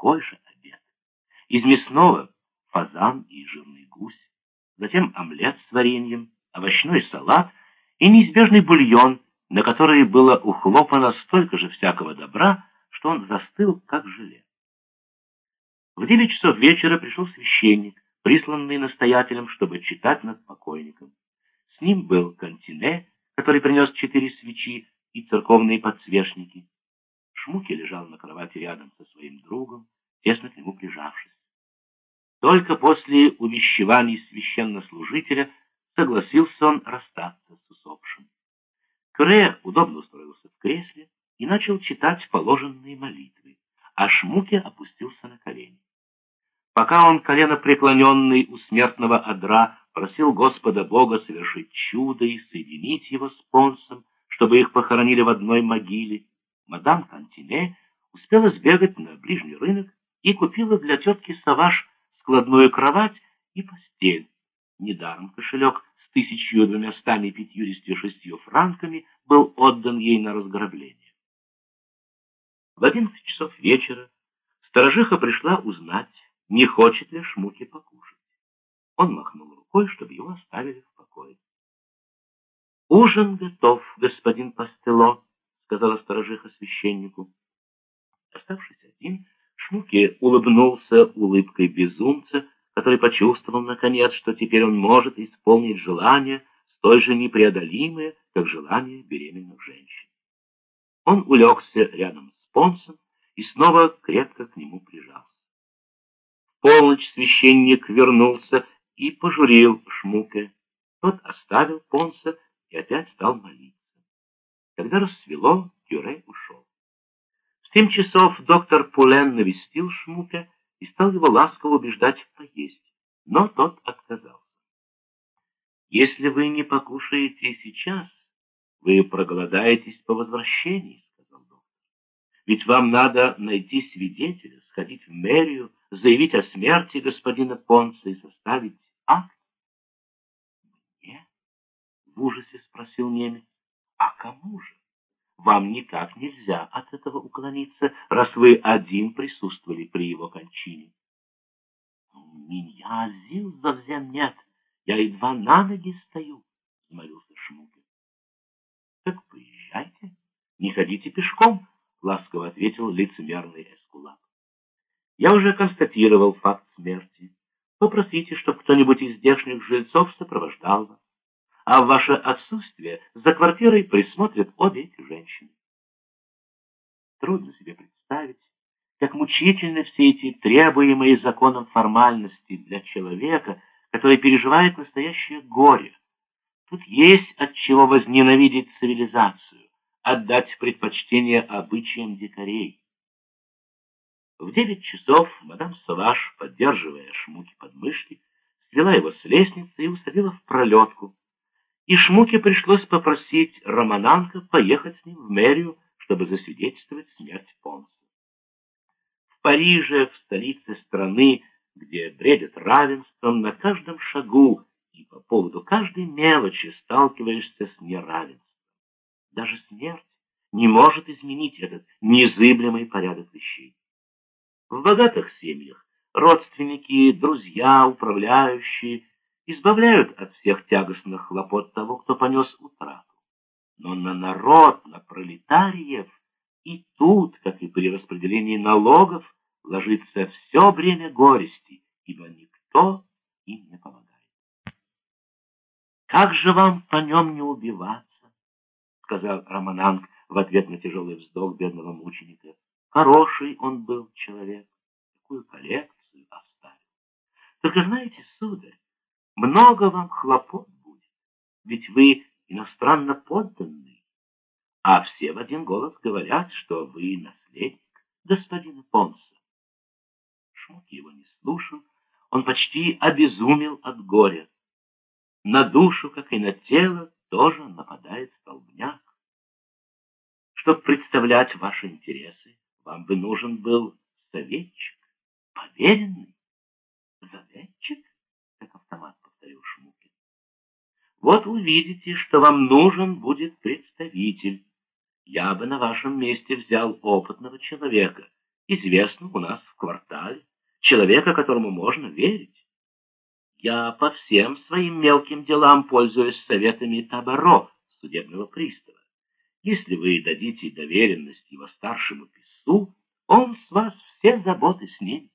такой же обед. Из мясного — фазан и жирный гусь, затем омлет с вареньем, овощной салат и неизбежный бульон, на который было ухлопано столько же всякого добра, что он застыл, как желе. В девять часов вечера пришел священник, присланный настоятелем, чтобы читать над покойником. С ним был Кантине, который принес четыре свечи и церковные подсвечники. Шмуки лежал на кровати рядом со своим другом, тесно к нему прижавшись. Только после увещеваний священнослужителя согласился он расстаться с усопшим. Кюре удобно устроился в кресле и начал читать положенные молитвы, а Шмуке опустился на колени. Пока он, колено преклоненный у смертного одра, просил Господа Бога совершить чудо и соединить его с Понсом, чтобы их похоронили в одной могиле, мадам Кантине успела сбегать на ближний рынок и купила для тетки Саваш складную кровать и постель. Недаром кошелек с тысячью двумястами пятьюдесятью шестью франками был отдан ей на разграбление. В одиннадцать часов вечера сторожиха пришла узнать, не хочет ли Шмуки покушать. Он махнул рукой, чтобы его оставили в покое. «Ужин готов, господин Пастело», — сказала сторожиха священнику. Оставшись один, Шмуки улыбнулся улыбкой безумца, который почувствовал, наконец, что теперь он может исполнить желание, столь же непреодолимое, как желание беременных женщин. Он улегся рядом с Понсом и снова крепко к нему прижался полночь священник вернулся и пожурил Шмуке. Тот оставил Понса и опять стал молиться. Когда рассвело, Кюре ушел. В семь часов доктор Пулен навестил Шмуке и стал его ласково убеждать поесть, но тот отказался. «Если вы не покушаете сейчас, вы проголодаетесь по возвращении», — сказал доктор. «Ведь вам надо найти свидетеля, сходить в мэрию, заявить о смерти господина Понца и составить Вам никак нельзя от этого уклониться, раз вы один присутствовали при его кончине. Меня Азил совсем нет. Я едва на ноги стою, — молился Шмугин. Так поезжайте, не ходите пешком, — ласково ответил лицемерный Эскулап. Я уже констатировал факт смерти. Попросите, чтобы кто-нибудь из здешних жильцов сопровождал вас. А в ваше отсутствие за квартирой присмотрят обе эти женщины. Трудно себе представить, как мучительны все эти требуемые законом формальности для человека, который переживает настоящее горе. Тут есть от чего возненавидеть цивилизацию, отдать предпочтение обычаям дикарей. В девять часов мадам Саваш, поддерживая Шмуки под мышки, свела его с лестницы и усадила в пролетку. И Шмуке пришлось попросить Романанка поехать с ним в мэрию, чтобы засвидетельствовать смерть Понса. В Париже, в столице страны, где бредят равенством, на каждом шагу и по поводу каждой мелочи сталкиваешься с неравенством. Даже смерть не может изменить этот незыблемый порядок вещей. В богатых семьях родственники, друзья, управляющие избавляют от всех тягостных хлопот того, кто понес утрату. Но на народ, на пролетариев и тут, как и при распределении налогов, ложится все бремя горести, ибо никто им не помогает. «Как же вам по нем не убиваться?» — сказал Романанг в ответ на тяжелый вздох бедного мученика. Хороший он был человек, такую коллекцию оставил. Только знаете, сударь, много вам хлопот будет, ведь вы иностранно подданный, а все в один голос говорят, что вы наследник господина Понса. Шмук его не слушал, он почти обезумел от горя. На душу, как и на тело, тоже нападает столбняк. Чтобы представлять ваши интересы, вам бы нужен был советчик, поверенный. Вот увидите, что вам нужен будет представитель. Я бы на вашем месте взял опытного человека. Известно у нас в квартале. человека, которому можно верить. Я по всем своим мелким делам пользуюсь советами Табаро, судебного пристава. Если вы дадите доверенность его старшему писцу, он с вас все заботы снимет.